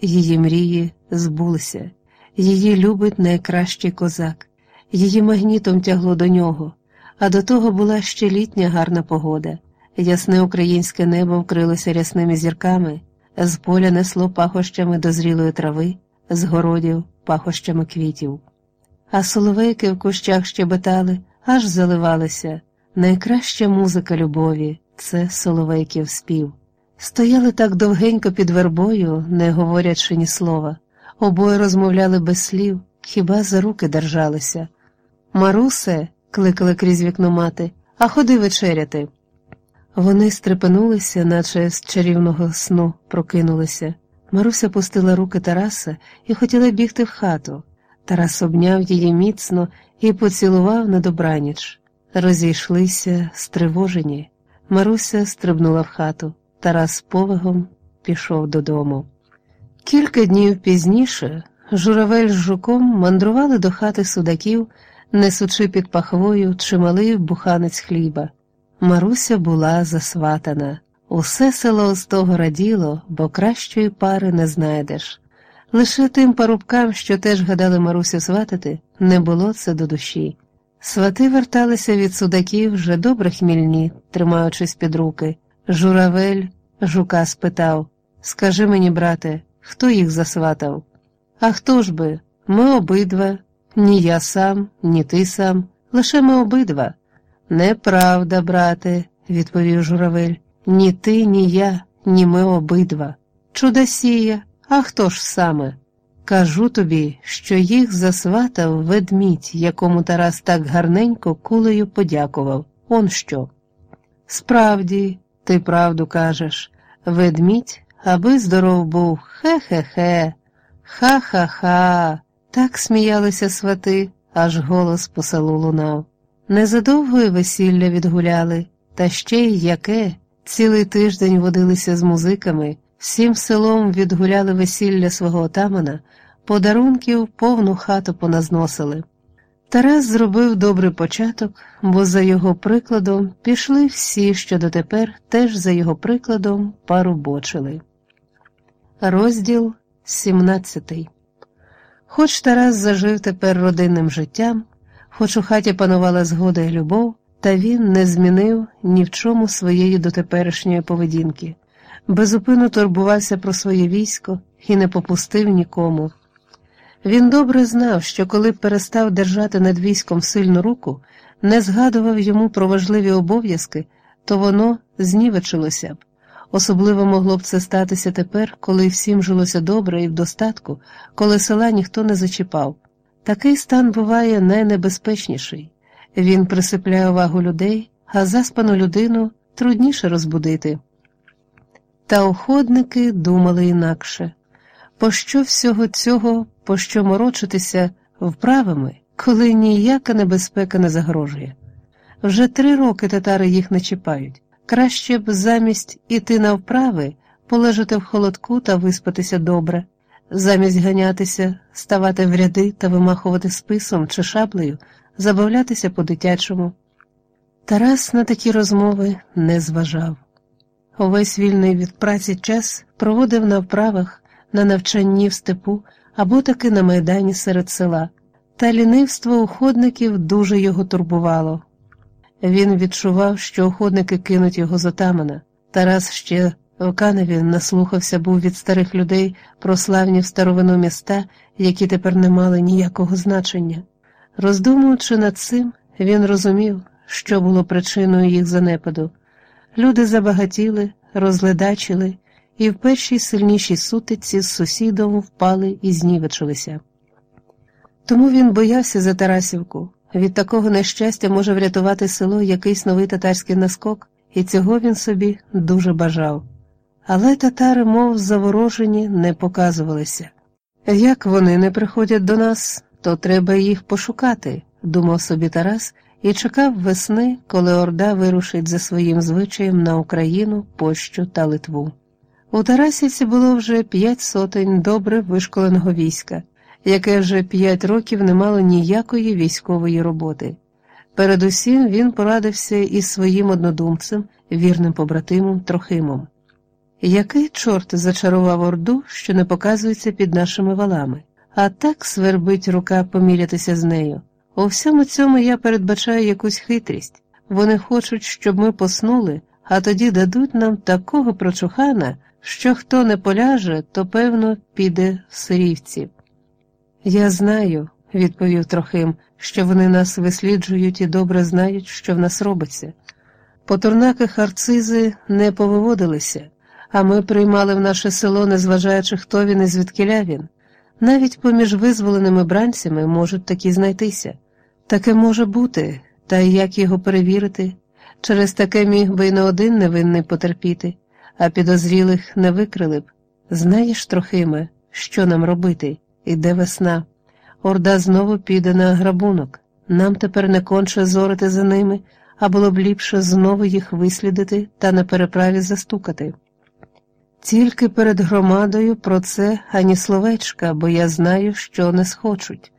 її мрії збулися, її любить найкращий козак, її магнітом тягло до нього, а до того була ще літня гарна погода. Ясне українське небо вкрилося рясними зірками, з поля несло пахощами дозрілої трави, з городів пахощами квітів. А соловейки в кущах щебетали, аж заливалися. Найкраща музика любові це соловейків спів. Стояли так довгенько під вербою, не говорячи ні слова. Обоє розмовляли без слів, хіба за руки держалися. Марусе, кликали крізь вікно мати, а ходи вечеряти. Вони стрепенулися, наче з чарівного сну прокинулися. Маруся пустила руки Тараса і хотіла бігти в хату. Тарас обняв її міцно і поцілував на добраніч. Розійшлися стривожені. Маруся стрибнула в хату. Тарас повагом пішов додому. Кілька днів пізніше журавель з жуком мандрували до хати судаків, несучи під пахвою чималий буханець хліба. Маруся була засватана. Усе село з того раділо, бо кращої пари не знайдеш. Лише тим парубкам, що теж гадали Марусю сватати, не було це до душі. Свати верталися від судаків вже добре хмільні, тримаючись під руки. Журавель жука спитав Скажи мені, брате, хто їх засватав? А хто ж би? Ми обидва, ні я сам, ні ти сам, лише ми обидва. Неправда, брате, відповів журавель. Ні ти, ні я, ні ми обидва. Чудосія, а хто ж саме? Кажу тобі, що їх засватав ведмідь, якому Тарас так гарненько кулею подякував. Он що? Справді, ти правду кажеш, ведмідь, аби здоров був, хе-хе-хе, ха-ха-ха. Так сміялися свати, аж голос по селу лунав. Незадовго й весілля відгуляли, та ще й яке. Цілий тиждень водилися з музиками, всім селом відгуляли весілля свого отамана, подарунків повну хату поназносили. Тарас зробив добрий початок, бо за його прикладом пішли всі, що дотепер теж за його прикладом пару бочили. Розділ 17 Хоч Тарас зажив тепер родинним життям, хоч у хаті панувала згода і любов, та він не змінив ні в чому своєї дотеперішньої поведінки, безупину турбувався про своє військо і не попустив нікому. Він добре знав, що коли б перестав держати над військом сильну руку, не згадував йому про важливі обов'язки, то воно знівечилося б. Особливо могло б це статися тепер, коли всім жилося добре і в достатку, коли села ніхто не зачіпав. Такий стан буває найнебезпечніший. Він присипляє увагу людей, а заспану людину трудніше розбудити. Та уходники думали інакше пощо всього цього, пощо морочитися вправами, коли ніяка небезпека не загрожує. Вже три роки татари їх не чіпають. Краще б замість іти на вправи, полежати в холодку та виспатися добре, замість ганятися, ставати в ряди та вимахувати списом чи шаблею, забавлятися по-дитячому. Тарас на такі розмови не зважав. Увесь вільний від праці час проводив на вправах, на навчанні в степу або таки на майдані серед села, та лінивство уходників дуже його турбувало. Він відчував, що уходники кинуть його з отамана. Тарас ще в Каневі наслухався був від старих людей про славні в старовину міста, які тепер не мали ніякого значення. Роздумуючи над цим, він розумів, що було причиною їх занепаду. Люди забагатіли, розледачили і в першій сильнішій сутиці з сусідом впали і знівечилися. Тому він боявся за Тарасівку. Від такого нещастя може врятувати село якийсь новий татарський наскок, і цього він собі дуже бажав. Але татари, мов заворожені, не показувалися. Як вони не приходять до нас, то треба їх пошукати, думав собі Тарас і чекав весни, коли Орда вирушить за своїм звичаєм на Україну, Польщу та Литву. У Тарасівці було вже п'ять сотень добре вишколеного війська, яке вже п'ять років не мало ніякої військової роботи. Передусім він порадився із своїм однодумцем, вірним побратимом Трохимом. Який чорт зачарував орду, що не показується під нашими валами, а так свербить рука помірятися з нею. У всьому цьому я передбачаю якусь хитрість. Вони хочуть, щоб ми поснули, а тоді дадуть нам такого прочухана, що хто не поляже, то певно піде в сирівці. Я знаю, відповів Трохим, що вони нас висліджують і добре знають, що в нас робиться. Потурнаки харцизи не повиводилися, а ми приймали в наше село, незважаючи, хто він і звідкиля він. Навіть поміж визволеними бранцями можуть такі знайтися. Таке може бути, та як його перевірити? Через таке міг би й не один невинний потерпіти, а підозрілих не викрили б. Знаєш, Трохиме, що нам робити? Іде весна. Орда знову піде на грабунок. Нам тепер не конче зорити за ними, а було б ліпше знову їх вислідити та на переправі застукати. Тільки перед громадою про це ані словечка, бо я знаю, що не схочуть.